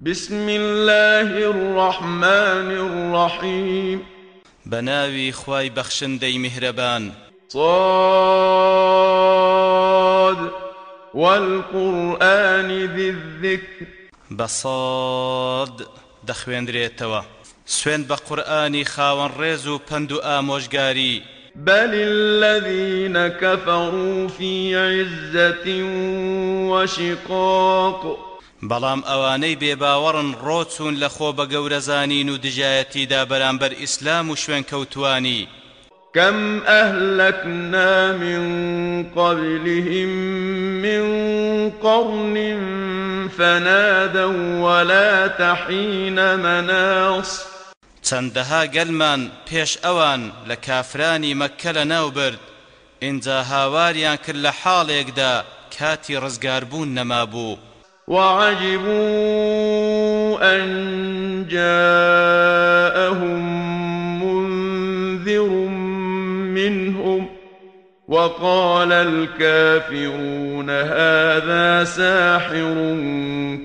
بسم الله الرحمن الرحيم. بناوي خواي بخشندي مهربان صاد والقرآن ذي الذكر. بصاد دەخوێندرێتەوە. سوێن بە قورآانی خاوەن ڕێز و پند و ئامۆژگاری. بل الذين كفروا في عزة وشقاق. بەڵام ئەوانەی بێباوەڕن ڕۆچوون لە خۆ بە گەورەزانین و دژایەتیدا بەرامبەر ئیسلام و شوێن کەوتوانی. كم أهلكنا من قبلهم من قرن فنادوا ولا تحين مناص. چەندەها گەلمان پێش ئەوان لە کافرانی مەککە لە ناوبرد ئینجا هاواریان کرد لە حاڵێکدا کاتی ڕزگاربوون نەمابوو. وعجبوا أن جاءهم منذر منهم وقال الكافرون هذا ساحر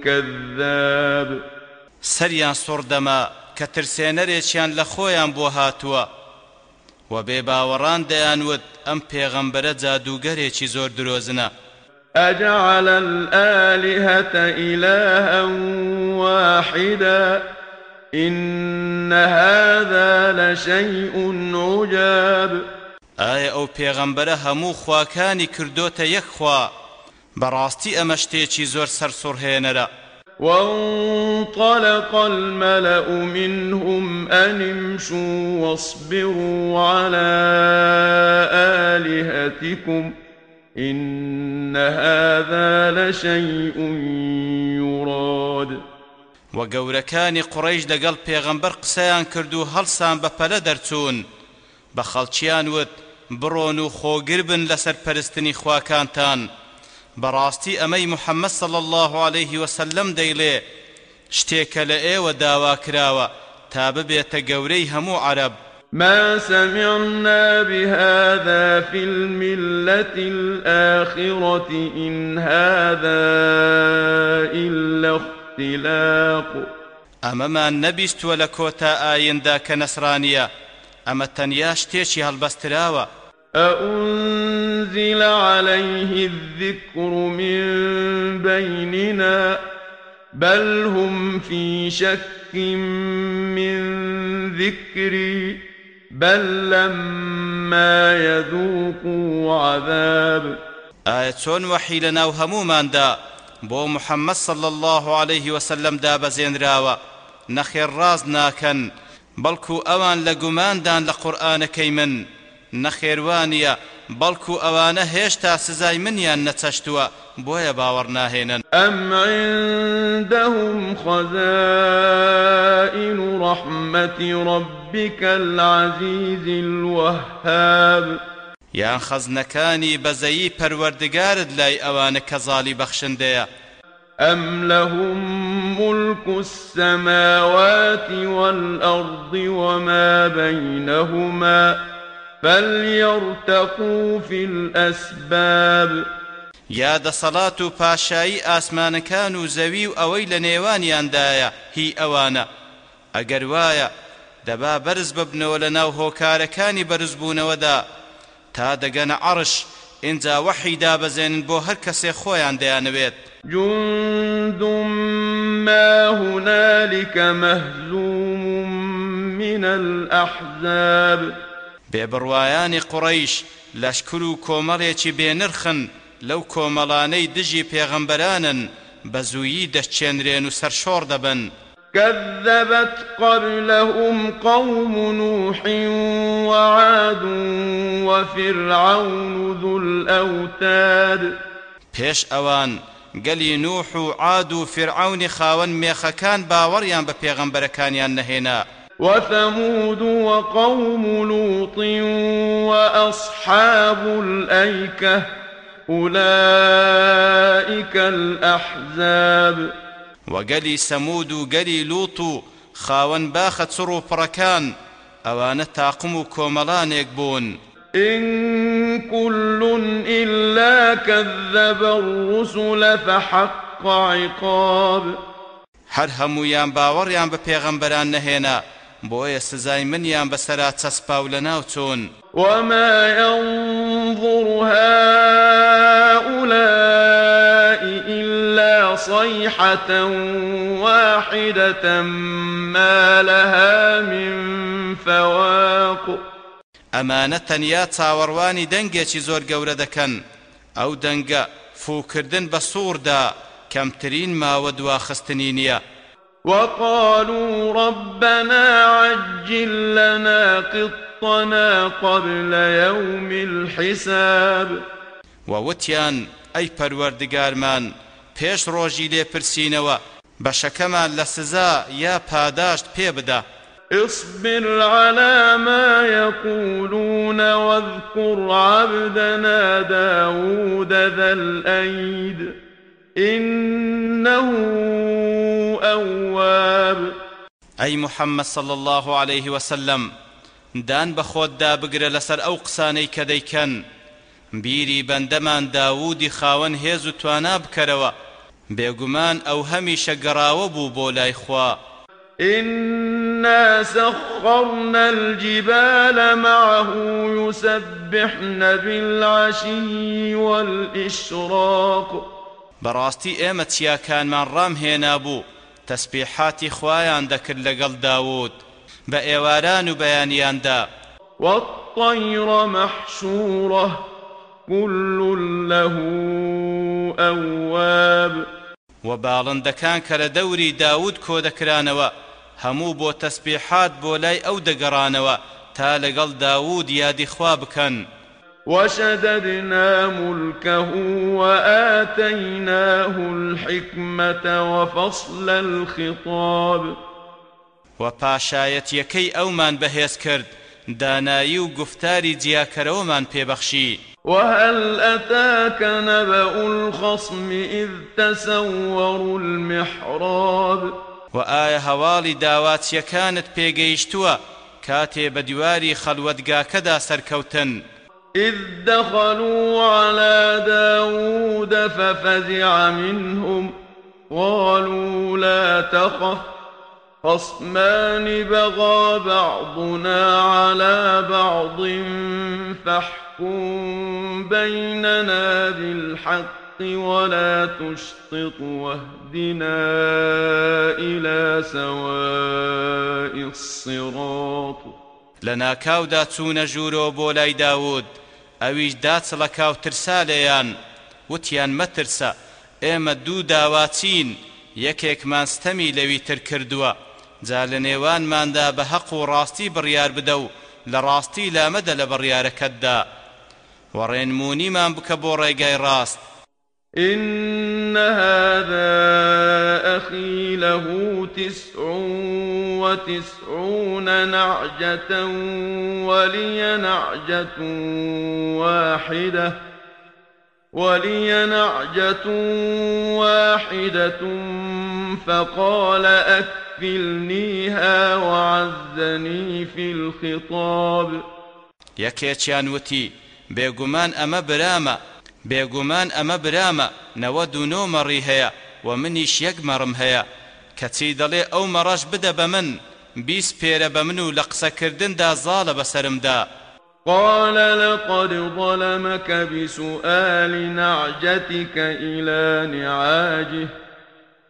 كذاب. سەریان سوڕدەما کە ترسێنەرێکیان لە خۆیان بۆ هاتووە و بێباوەڕان دەیانوت ئەم أجعل الآلهة إلها واحدا إن هذا لشيء عجاب. ئایا ئەو پێغەمبەرە هەموو خواکانی کردوتە یەک خوا بەڕاستی ئەمە شتێکی زۆر سەرسوڕهێنەرە. وانطلق الملأ منهم أن امشوا واصبروا على آلهتكم. إن هذا لشيء يراد. و گەورەکانی قڕەیش لەگەڵ پێغەمبەر قسەیان کرد و هەڵسان بە پەلە دەرچوون. بە خەڵکیان وت بڕۆن و خۆگر بن لەسەر پەرستنی خواکانتان. بەڕاستی ئەمەی محەممەد الله عليه وسلم دەیڵێ شتێکە لە ئێوە داوا کراوە تا عرب. ما سمعنا بهذا في الملة الآخرة إن هذا إلا اختلاق. ئەمەمان نەبیستووە لە کۆتا ئایندا کە نەسرانیە ئەمە تەنیا شتێکی هەڵبەستراوە أأنزل عليه الذكر من بيننا بل هم في شك من ذكري. بل لما يذوقوا عذاب. ئایا چۆن وەحی لە ناو هەموماندا بۆ محەممەد صل الله عليه وسلم دابەزێنراوە نەخێر ڕاز ناکەن بەڵکو ئەوان لە گوماندان لە قورآانەکەی من. نەخێوانە بەڵکو ئەوانە هێشتا سزای منیان نەچەشتووە بۆیە باوەڕ ناهێنن. أم عندهم خزائن رحمة ربك العزيز الوهاب. یان خەزنەکانی بەزەیی پەروەردگارت لای ئەوانە کە زاڵی بەخشندەیە. أم لهم ملك السماوات والأرض وما بينهما؟ فليرتقوا في الأسباب یا دەسەڵات و پاشایی ئاسمانەکان و زەوی و ئەوەی لە نێوانیاندایە هی ئەوانە. ئەگەر وایە دەبا بەرز ببنەوە لە ناو هۆکارەکانی بەرزبوونەوەدا. تا دەگەنە عڕش ئینجا وەحی دابەزێنن بۆ هەر کەسێ خۆیان دەیانەوێت. جند ما هنالك مهزوم من الأحزاب. بێبڕوایانی قوڕەیش لەشکر و کۆمەڵێکی بێنرخن لەو کۆمەڵانەی دژی پێغەمبەرانن بە زوویی دەستچێنرێن و سەرشۆڕ دەبن. كذبت قبلهم قوم نوح وعاد وفرعون ذو الأوتاد. پێش ئەوان گەلی نوح و عاد و فرعونی خاوەن مێخەکان باوەڕیان بە پێغەمبەرەکانیان نەهێنا. وثمود وقوم لوط وأصحاب الأيكة أولئك الأحزاب. وقلي سمود قلي لوط خاون باخت سرو بركان ئەوانە تاقم کۆمەڵانێک بوون إن كل إلا كذب الرسل فحق عقاب. هەر هەمویان باوەڕیان بە پێغەمبەران نەهێنا بۆیە سزای منیان بەسەرا چەسپاو لە وما ينظر هؤلاء إلا صيحة واحدة ما لها من فواق. ئەمانە تەنیا چاوەڕوانی دەنگێکی زۆر گەورە دەکەن. ئەو دەنگە فوکردن بە سووردا کەمترین ماوە دواخستنی نییە. وقالوا ربنا عجل لنا قطنا قبل يوم الحساب. ووتیان ئەی پەروەردگارمان پێش ڕۆژی لێپرسینەوە بەشەکەمان لە سزا یا پاداشت پێ بدە اصبر على ما يقولون واذكر عبدنا داود ذا الأيد. إنه أواب. أي محمد صلى الله عليه وسلم دان بخود دا ئەو قسانەی کە دەیکەن. بیری بەندەمان داوودی خاوەن هێز و توانا بکەرەوە. بێگومان ئەو هەمیشە گەڕاوە بوو بۆ لای خوا. إنا سخرنا الجبال معه يسبحن بالعشي والإشراق. بەڕاستی ئێمە چیاکانمان ڕام هێنا بوو. تەسبیحاتی خوایان دەکرد لەگەڵ داوود. بە ئێواران و بەیانیاندا. والطير محشورة كل له أواب. و باڵندەکان کە لە دەوری داود کۆ دەکرانەوە هەموو بۆ تەسبیحات بۆ لای ئەو دەگەڕانەوە تا لەگەڵ داود یادی خوا بکەن. وشددنا ملكه وآتيناه الحكمة وفصل الخطاب. وپاشایەتیەکەی ئەومان بەهێز کرد دانایی و گفتاری جیاکەرەوەمان پێبەخشی. وهل أتاك نبأ الخصم إذ تسوروا المحراب. وآية هوالي داوات يكانت بيقيشتوا كاتي بدواري خلوتقاكدا سركوتن إذ دخلوا على داود ففزع منهم قالوا لا تخف خصمان بغى بعضنا على بعض فاحكم بيننا بالحق ولا تشطط واهدنا إلى سواء الصراط. لنا كاودا تسون جورو بولاي داود. ئەویش داچڵەکا و ترسا لێیان وتیان مەترسە. ئێمە دوو داواچین یەکێکمان ستەمی لەوی تر کردووە. جا لە نێوانماندا بە حەق و ڕاستی بڕیار بدە و لە ڕاستی لامەدە لە بڕیارەکەتدا. وەڕێنمونیمان بکە بۆ ڕێگای ڕاست. إن هذا أخي له تسع وتسعون نعجة ولي نعجة واحدة ولي نعجة واحدة فقال أكفلنيها وعزني في الخطاب یەکێکیان وتی بێگومان ئەمە برامە بێگومان ئەمە برامە نەوە دوو نۆمەڕی هەیە و منیش یەک مەڕم هەیە. کەچی دەڵێ ئەو مەڕەش بدە بە من بیست پێرە بە من و لە قسەکردندا زاڵە بەسرمدا قال لقد ظلمك بسؤال نعجتك إلى نعاجه.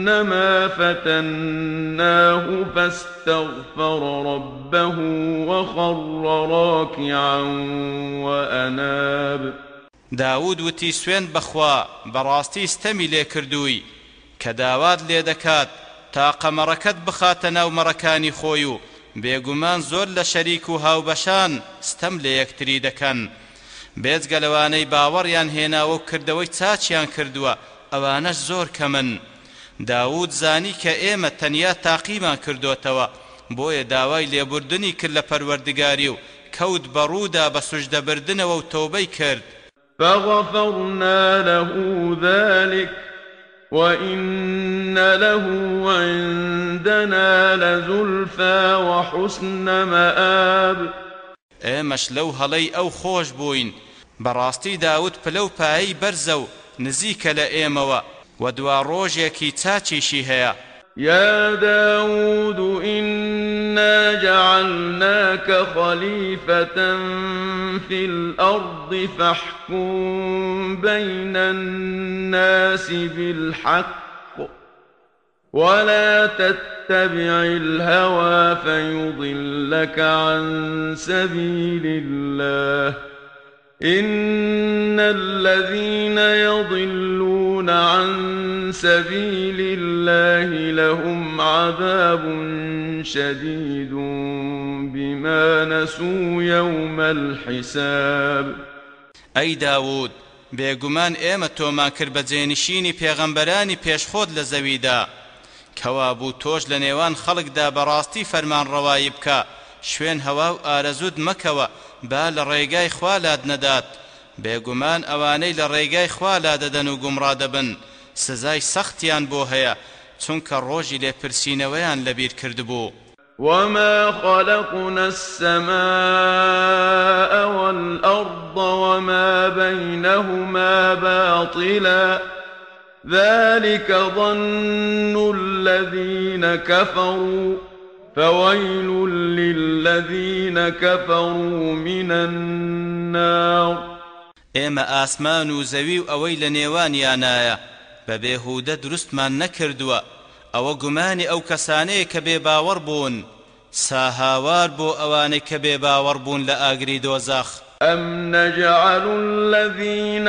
أنما فتناه فاستغفر ربه وخر راكعا وأناب. داود وتی سوێن بەخوا بەڕاستی ستەمی لێ کردووی کە داوات لێ دەکات تا قەمەڕەکەت بخاتە ناو مەڕەکانی خۆی و بێگومان زۆر لە شەریک و هاوبەشان ستەم لە یەکتری دەکەن. بێجگە لەوانەی باوەڕیان هێناوە و کردەوەی چاچیان کردووە ئەوانەش زۆر کەمن داود زانی کە ئێمە تەنیا تاقیمان کردوتەوە. بۆیە داوای لێبوردنی کرد لە پەروەردگاری و کەوت بەڕوودا بە سوژدەبردنەوە و تەوبەی کرد. فغفرنا له ذلك وإن له عندنا لزلفى وحسن مآب. ئێمەش لەو هەڵەی ئەو خۆش بووین. بەڕاستی داوت پلە و پایی بەرزە و نزیکە لە ئێمەوە. و دوا ڕۆژێکی چاچیشی هەیە يا داود إنا جعلناك خليفة في الأرض فاحكم بين الناس بالحق ولا تتبع الهوى فيضلك عن سبيل الله. إن الذين يضلون عن سبيل الله لهم عذاب شديد بما نسوا يوم الحساب. ئەی داود بێگومان ئێمە تۆمان کرد بە جێنشینی پێغەمبەرانی پێشخۆت لە زەویدا. کەوا بوو تۆش لە ڕەوایی بکە. شوێن هەوا و ئارەزود مەکەوە با لە ڕێگای خوا لات نەدات. بێگومان ئەوانەی لە ڕێگای خوا لا دەدەن و گومڕا دەبن. سزای سەختیان بۆ هەیە چونکە ڕۆژی لێپرسینەوەیان لەبیر کردبوو. وما خلقنا السماء والأرض وما بينهما باطلا ذلك ظن الذين كفروا فويل للذين كفروا من النار. ئێمە ئاسمان و زەوی و ئەوەی لە نێوانیانایە بە بێهودە دروستمان نەکردووە. ئەوە گومانی ئەو کەسانەیە بوون ساهاوار بۆ ئەوانەی کە بێ باوەڕ بوون لە أم نجعل الذين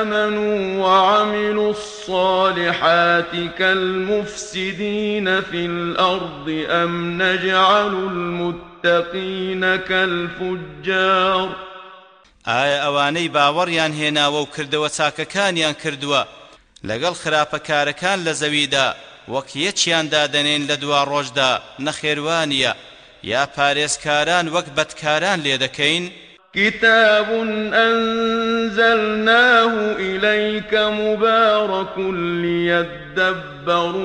آمنوا وعملوا الصالحات كالمفسدين في الأرض أم نجعل المتقين كالفجار ئایا ئەوانەی باوەڕیان هێناوە و کردەوە چاکەکانیان کردووە؟ لەگەڵ خراپەکارەکان لە زەویدا وەک یەکیان دادەنێن لە دوا نەخێوانیە یا پارێزکاران وەک بەدکاران لێ دەکەین؟ كتاب أنزلناه إليك مبارك ليدبروا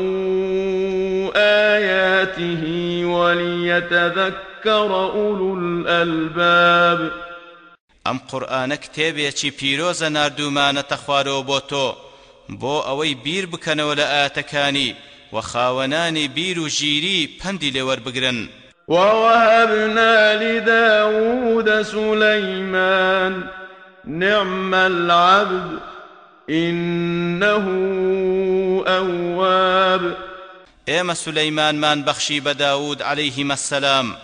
آياته وليتذكر أولو الألباب. ئەم قورآانە کتێبێکی پیرۆزە نردومانەتە خوارەوە بۆ تۆ بۆ ئەوەی بیر بکەنەوە لە ئاەتەکانی و خاوەنانی بیر و ژیری پەندی لێوەربگرن. ووهبنا لداود سليمان نعم العبد إنه أواب. ئێمە سولەیمانمان بەخشی بە داود عليهما السلام.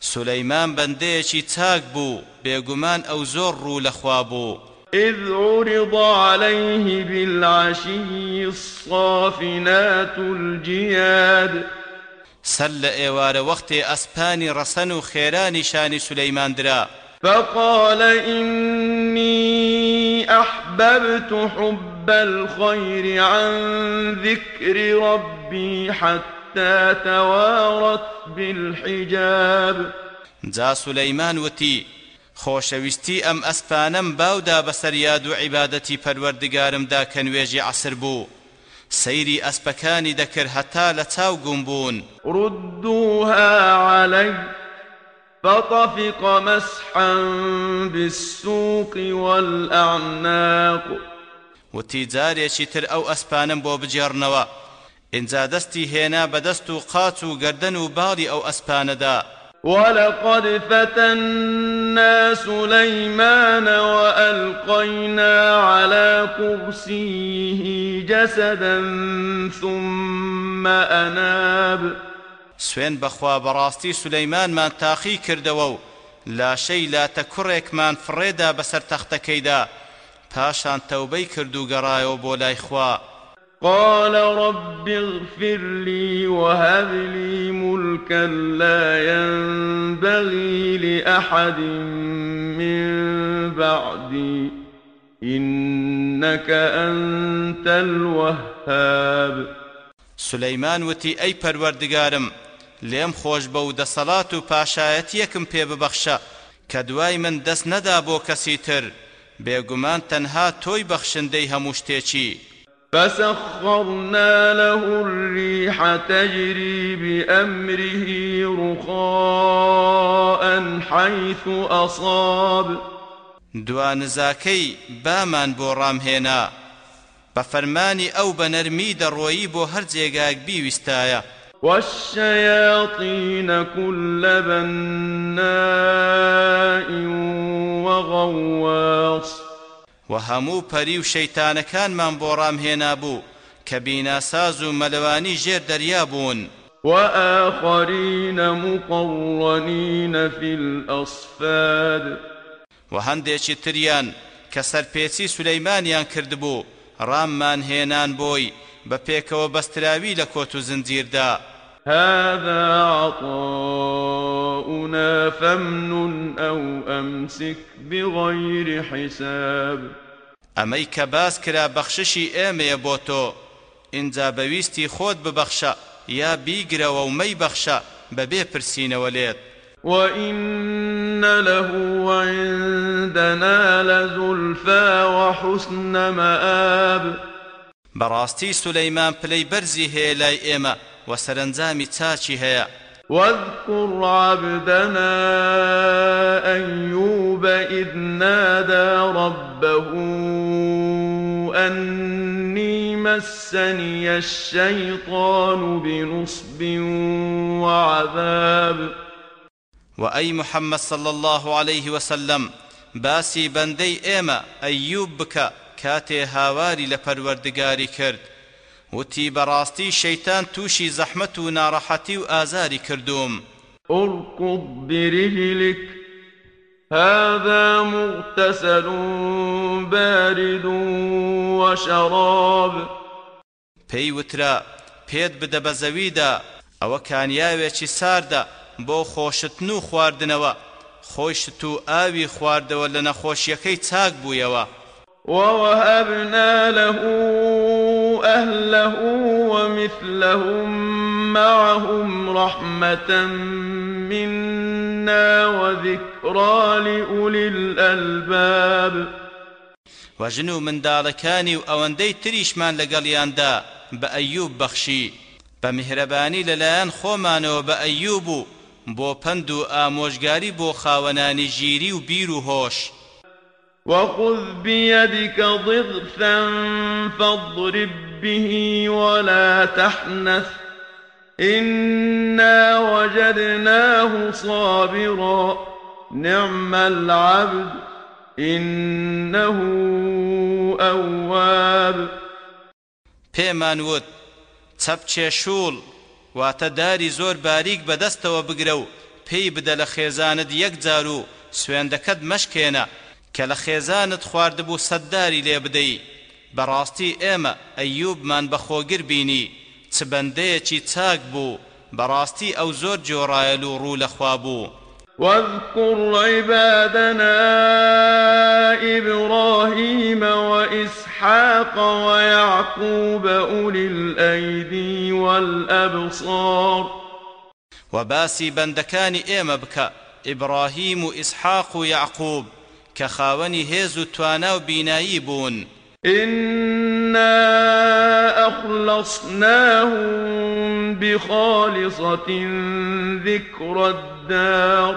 سلەیمان بەندەیەکی چاک بوو بێگومان ئەو زۆر ڕوو لەخوا بوو إذ عرض عليه بالعشي الصافنات الجياد. سەر لە ئێوارە وەختێ ئەسپانی ڕەسەن و خێرانی شانی سولەیمان درا. فقال إني أحببت حب الخير عن ذكر ربي حتى توارت بالحجاب. جا سولەیمان وتی خۆشەویستی ئەم ئەسپانەم باودا بەسەر یاد و عیبادەتی پەروەردگارمدا کە نوێژی عسر بوو سەیری ئەسپەکانی دەکرد هەتا لە چاو گوم بوون ردوها علي فطفق مسحا بالسوق والأعناق. وتی جارێکی تر ئەو ئەسپانم بۆ بجێڕنەوە ئینجا دەستی هێنا بەدەست و قاچ و گردن و باڵی ئەو ئەسپانەدا ولقد فتنا سليمان وألقينا على كرسيه جسدا ثم أناب. سوێن بەخوا بەڕاستی سولەیمانمان تاقی کردەوە و لاشەی لاتە کوڕێکمان فڕێدا بەسەر تەختەکەیدا پاشان تەوبەی کرد و گەڕایەوە بۆ لای خوا. قال رب اغفر لي وهب لي ملكا لا ينبغي لأحد من بعدي. إنك أنت الوهاب. سلەیمان وتی ئەی پەروەردگارم لێم خۆش بە و دەسەڵات و پاشایەتیەکم پێ ببەخشە کە دوای من دەست نەدا بۆ کەسی تر. بێگومان تەنها تۆی بەخشندەی هەموو فسخرنا له الريح تجري بأمره رخاء حيث أصاب. دوانزاکەی بامان بە فەرمانی ئەو بە نەرمی دەڕۆیی بۆ هەر جێگاک بیویستایە. والشياطين كل بناء وغواص وهمو پەری و شەیتانەکانمان بۆ ڕامهێنا بوو کە بیناساز و مەلەوانی ژێر دەریا بوون. وآخرين مقرنين في الأصفاد. وهەندێکی تریان کە سەرپێچی سولەیمانیان کردبوو ڕاممان هێنان بۆی بە پێکەوە بەستراوی لە کۆت و زنجیردا. هذا عطاؤنا فامنن أو أمسك بغير حساب. ئەمەی کە باس کرا بەخششی ئێمەیە بۆ تۆ ئینجا بەویستی خۆت ببەخشە یا بیگرەوە و مەی بەخشە بەبێ پرسینەوە لێت. وإن له عندنا لزلفى وحسن مآب. بەڕاستی سولەیمان پلەی بەرزی هەیە لای ئێمە و سەرنجامی چاچی هەیە. واذكر عبدنا أيوب إذ نادى ربه أني مسني الشيطان بنصب وعذاب. وأي محمد صلى الله عليه وسلم باسي بندي أيوب بك كاتي هاواري لپروردگاري کرد. وتی بەڕاستی شەیتان تووشی زەحمەت و ناڕەحەتی و ئازاری کردوم. اركض برجلك هذا مغتسل بارد وشراب. پێی وترا پێت بدە بە زەویدا ئەوە کانیاوێکی ساردە بۆ خۆشتن و خواردنەوە. خۆشت و ئاوی خواردەوە لە نەخۆشیەکەی چاک بوویەوە. ووهبنا له أهله ومثلهم معهم رحمة منا وذكرى لأولي الألباب. وژن من دالكاني ئەوەندەی تریشمان لەگەڵیاندا بە ئەیوب بەخشی بە میهرەبانی لەلایەن خۆمانەوە بە ئەیوب و بۆ پند و ئامۆژگاری بۆ خاوەنانی و وخذ بيدك ضغثا فاضرب به ولا تحنث إنا وجدناه صابرا نعم العبد إنه أواب پێمان وت چەپچێ شوڵ واتە داری زۆر باریک بەدەستەوە بگرە و پێی بدە لە خێزانت یەک جار و سوێندەکەت کە لە خێزانت خواردبوو سەدداری لێ بدەی. بەڕاستی ئێمە ئەیوبمان بەخۆگر بینی چ بەندەیەکی چاک بوو بەڕاستی ئەو زۆر جۆڕایەل و ڕوو لەخوا بوو. واذكر عبادنا إبراهيم وإسحاق ويعقوب أولي الأيدي والأبصار. وباسي بندكان إيما بك إبراهيم كخاوني هيزو توانا بون إنا أخلصناهم بخالصة ذكر الدار.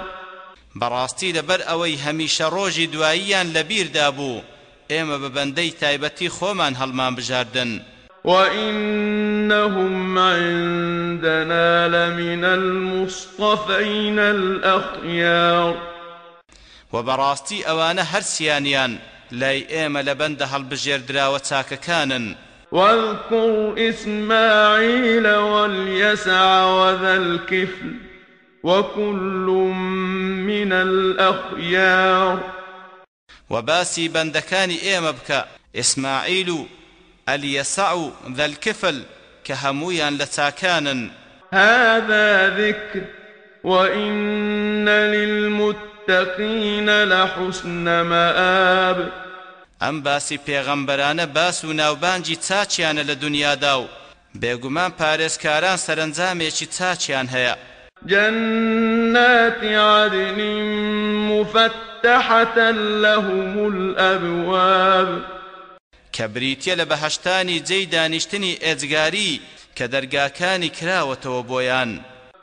بەڕاستی لەبەر ئەوەی هەمیشە ڕۆژی دواییان لەبیر دابوو. ئێمە بە بەندەی تایبەتی خۆمان هەڵمان بژاردن. وإنهم عندنا لمن المصطفين الأخيار. وبراستي أوان هرسيانيان لاي ئێمە لە بەندە هەڵبژێردراوە چاکەکانن واذكر إسماعيل واليسع وذا الكفل وكل من الأخيار. وباسي بندكاني إيما بك إسماعيل اليسع ذا الكفل كهمويا لتاكانا هذا ذكر وإن للمتقين لحسن مآب. ئەم باسی پێغەمبەرانە باس و ناوبانگی چاکیانە لە دنیادا و بێگومان پارێزکاران سەرنجامێکی چاکیان هەیە. جنات عدن مفتحة لهم الأبواب. کە بریتییە لە بەهەشتانی جێ دانیشتنی کە دەرگاکانی کراوەتەوە بۆیان.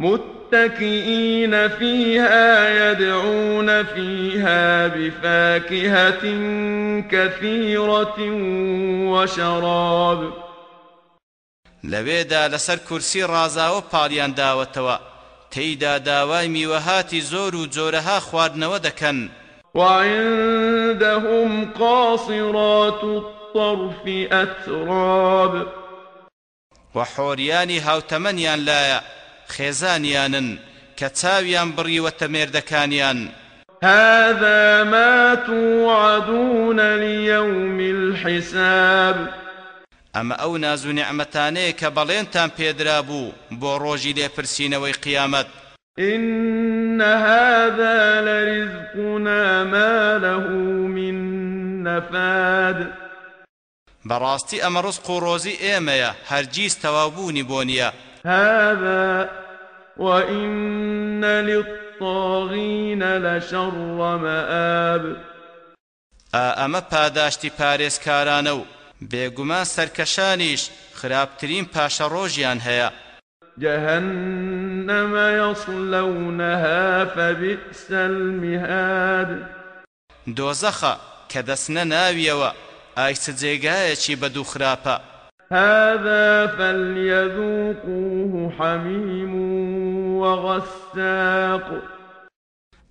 متكئين فيها يدعون فيها بفاكهة كثيرة وشراب. لەوێدا لەسەر کورسی ڕازاوە پاڵیان داوەتەوە تێیدا داوای میوەهاتی زۆر و جۆرەها خواردنەوە دەکەن. وعندهم قاصرات الطرف أتراب. وحۆریانی هاوتەمەنیان لایە خێزانیانن کە چاویان بڕیوەتە مێردەکانیان هذا ما توعدون ليوم الحساب. ئەمە ئەو ناز و نعمەتانەیە کە بەڵێنتان پێدرا بوو بۆ ڕۆژی لێپرسینەوەی قیامەت. إن هذا لرزقنا ما له من نفاد. ڕزق و ڕۆزی ئێمەیە هەرگیز تەواوبوونی بۆ نییە. هذا وإن للطاغين لشر مآب. ئەمە پاداشتی پارێزکارانە و بێگومان سەرکەشانیش خراپترین پاشە ڕۆژیان هەیە. جهنم يصلونها فبئس المهاد. دۆزەخە کە دەسنە ناویەوە ئایسە جێگایەکی بەدوو خراپە. هذا فليذوقوه حميم وغساق.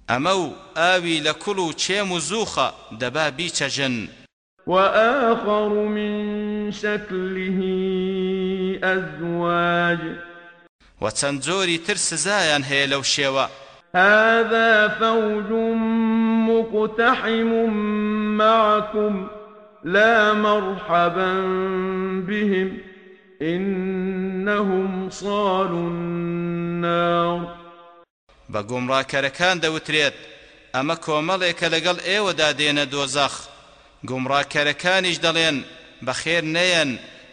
ئەمە و ئاوی لە کوڵ و چێم و زووخە دەبا بیچەژن وآخر من شكله أزواج. و چەند جۆری تر سزایان هەیە لەو شێوە هذا فوج مقتحم معكم. لا مرحبا بهم إنهم صالوا النار. بە گومڕاکەرەکان دەوترێت ئەمە کۆمەڵێکە لەگەڵ ئێوەدا دێنە دۆزەخ. گومڕاکەرەکانیش دەڵێن بەخێر نەیەن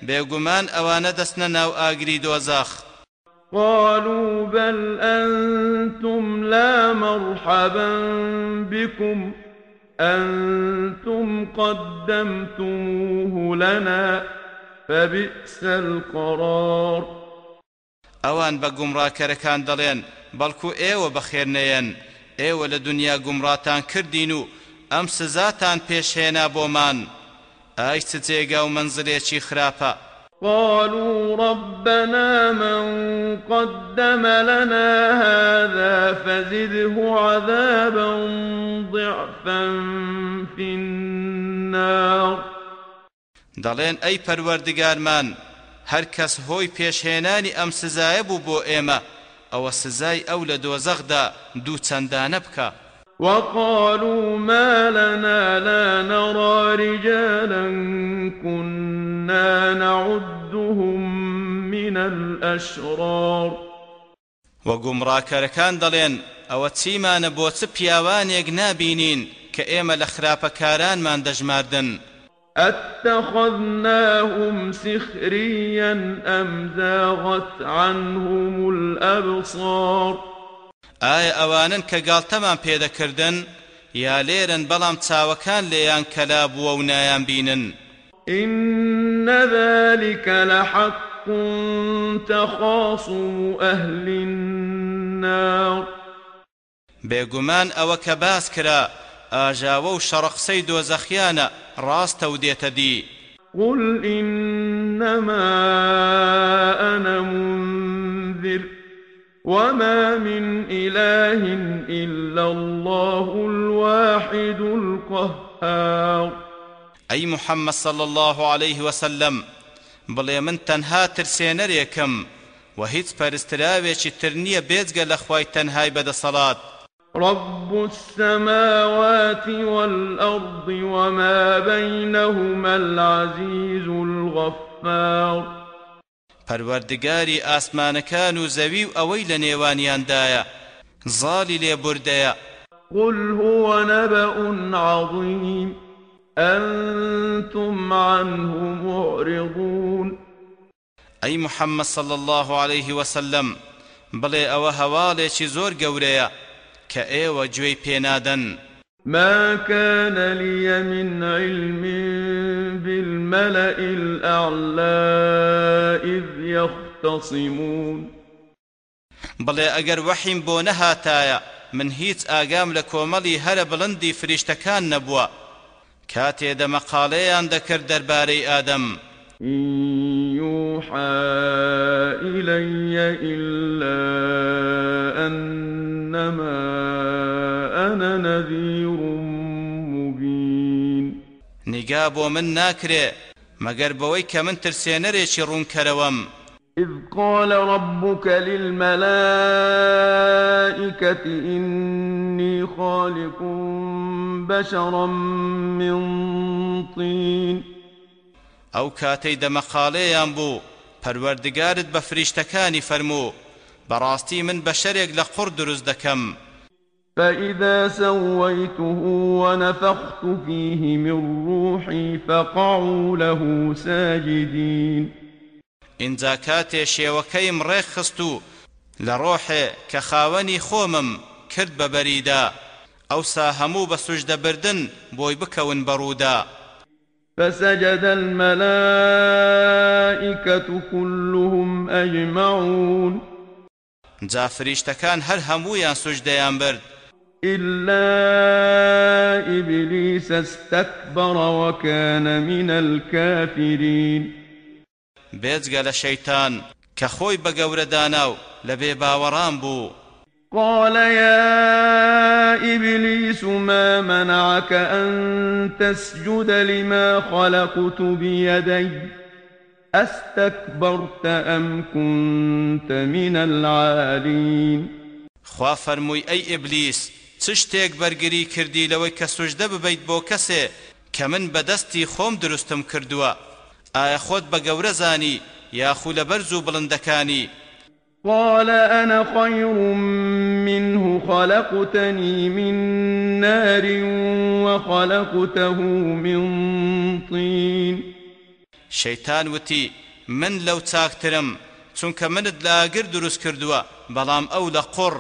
بێگومان ئەوانە دەستنە ناو ئاگری دۆزەخ. قالوا بل أنتم لا مرحبا بكم. أنتم قدمتموه لنا فبئس القرار. ئەوان بە گومڕاکەرەکان دەڵێن بەڵکو ئێوە بەخێر نەیەن ئێوە لە دنیا گومڕاتان کردین و ئەم سزاتان پێشهێنا بۆمان. ئای چ جێگا و منزلێکی خراپە. قالوا ربنا من قدم لنا هذا فزده عذابا ضعفا في النار. دەڵێن ئەی پەروەردگارمان هەر کەس هۆی پێشهێنانی ئەم سزایە بوو بۆ ئێمە ئەوە سزای ئەو لە دۆزەخدا دوو چەندانە وقالوا ما لنا لا نرى رجالا كنا نعدهم من الأشرار. وەگومڕاکەرەکان دەڵێن ئەوە چیمانە بۆ چ پیاوانێک نابینین کە ئێمە لە خراپەکارانمان دەژماردن؟ أتخذناهم سخريا أم زاغت عنهم الأبصار؟ ئایا ئەوانن کە گاڵتەمان پێدەکردن یا لێرن بەڵام چاوەکان لێیان کەلا بووە و نایان بینن. إن ذلك لحق تخاصم أهل النار. بێگومان ئەوە کە باس کرا ئاژاوە و شەڕەقسەی دۆزەخیانە ڕاستە و دێتە دی. قل إنما أنا منذر. وما من إله إلا الله الواحد القهار. أي محمد صلى الله عليه وسلم بڵێ من تەنها ترسێنەرێکم و هیچ پەرستراوێکی تر نییە بێجگە لە خوای تەنهای بەدەسەڵات رب السماوات والأرض وما بينهما العزيز الغفار. پەروەردگاری ئاسمانەکان و زەوی و ئەوەی لە نێوانیاندایە. زاڵی لێبوردەیە قل هو نبأ عظيم. أنتم عنه معرضون. أي محمد صلى الله عليه وسلم ئەوە هەواڵێکی زۆر گەورەیە کە ئێوە گوێی پێنادەن ما كان لي من علم بالملأ الأعلى إذ يختصمون بڵێ ئەگەر وەحیم بۆ نەهاتایە من هیچ ئاگام لە کۆمەڵی هەرە بڵندی فریشتەکان نەبووە. کاتێ دەمەقالەیان دەکرد دەربارەی ئادەم إن يوحى إلي إلا نیگا بۆ من ناکرێ مەگەر بەوەی کە من ترسێنەرێکی ڕوونکەرەوەم إذ قال ربك للملائكة إني خالق بشرا من طين. ئەو کاتەی دەمەقالەیان بوو پەروەردگارت بە فریشتەکانی فەرموو بەڕاستی من لە قوڕ دروست دەکەم فإذا سويته ونفخت فيه من روحي فقعوا له ساجدين ئینجا کاتێ شێوەکەیم ڕێک خست و لە ڕۆحێ کە خاوەنی خۆمم کرد بە بەریدا ئەوسا هەموو بە سوژدەبردن بۆی بکەون بەڕوودا فسجد الملائكة كلهم أجمعون. جا فریشتەکان هەر هەموویان سوژدەیان برد. إلا إبليس استكبر وكان من الكافرين. بێجگە لە شەیتان کە خۆی بە گەورەدانا و لە بێ باوەڕان بوو. قال يا إبليس ما منعك أن تسجد لما خلقت بيدي؟ أستكبرت أم كنت من العالين؟ خوا فەرمووی ئەی ئیبلیس چ شتێک بەرگری کردی لەوەی کە سوژدە ببەیت بۆ کەسێ کە من بەدەستی خۆم دروستم کردووە. ئایا خۆت بە گەورە زانی یاخو لە بەرز و بڵندەکانی؟ قال أنا خير منه خلقتني من نار وخلقته من طين. شەیتان وتی من لەو چاکترم چونکە منت لاگر دروست کردووە بەڵام ئەو لە قوڕ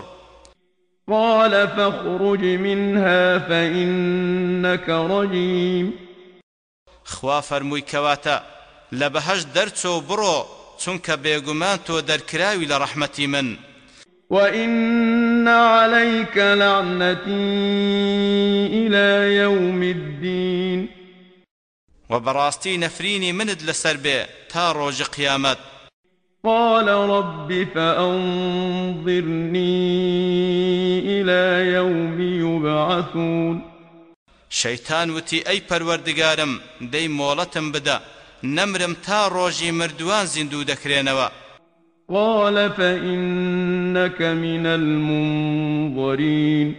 قال فاخرج منها فإنك رجيم. خوا فەرمووی کەواتە لە بەهەش دەرچۆ بڕۆ چونکە بێگومان تۆ دەرکراوی لە ڕەحمەتی من. وإن عليك لعنتي إلى يوم الدين. وبراستي نفريني مند لەسەر بێ تا ڕۆژی قیامەت. قال رب فأنظرني إلى يوم يبعثون. شەیتان وتی ئەی پەروەردگارم دەی مۆڵەتم بدە نەمرم تا ڕۆژی مردووان زیندوو دەکرێنەوە. قال فإنك من المنظرين.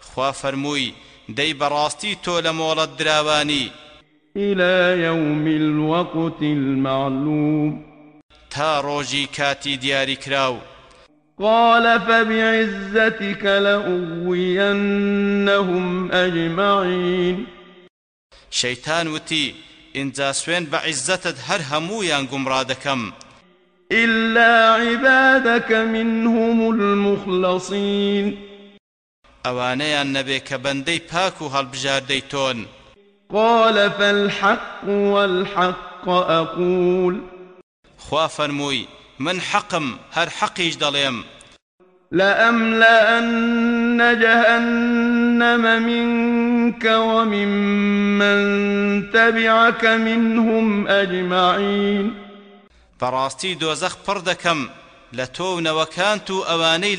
خوا فەرمووی دەی بەڕاستی تۆ لە مۆڵەت دراوانی. إلى يوم الوقت المعلوم. تا ڕۆژی کاتی دیاری کراو. قال فبعزتك لأغوينهم أجمعين. ئینجا سوێن بە عیزەتت هەر هەموویان گومڕا دەکەم إلا عبادك منهم المخلصين. ئەوانەیان نەبێ کە بەندەی پاک و هەڵبژاردەی تۆن قال فالحق والحق أقول. خوا فەرمووی من حەقم هەر حەقیش دەڵێم. لأملأن جهنم منك وممن تبعك منهم أجمعين. بەڕاستی دۆزەخ پڕ دەکەم لە تۆ و نەوەکانت و ئەوانەی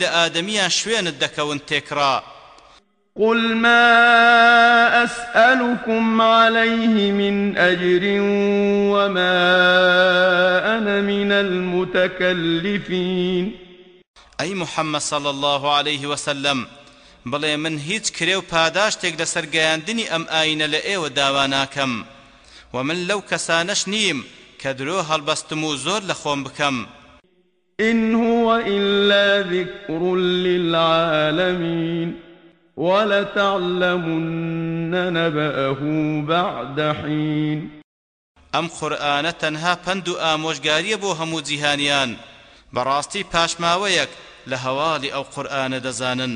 قل ما أسألكم عليه من أجر وما أنا من المتكلفين. ئەی محەممەد صل الله عليه وسلم بڵێ من هیچ کرێ و پاداشتێک لە سەرگەیاندنی ئەم ئاینە لە ئێوە داوا ناکەم و من لەو کەسانەش نیم کە درۆ هەڵبەستم و زۆر لە خۆم بکەم. إن هو إلا ذكر للعالمين. ولتعلمن نبأه بعد حين. ئەم قورئانە تەنها پند و ئامۆژگاریە بۆ هەموو جیهانیان؟ بەڕاستی پاشماوەیەک لە هەواڵی دەزانن.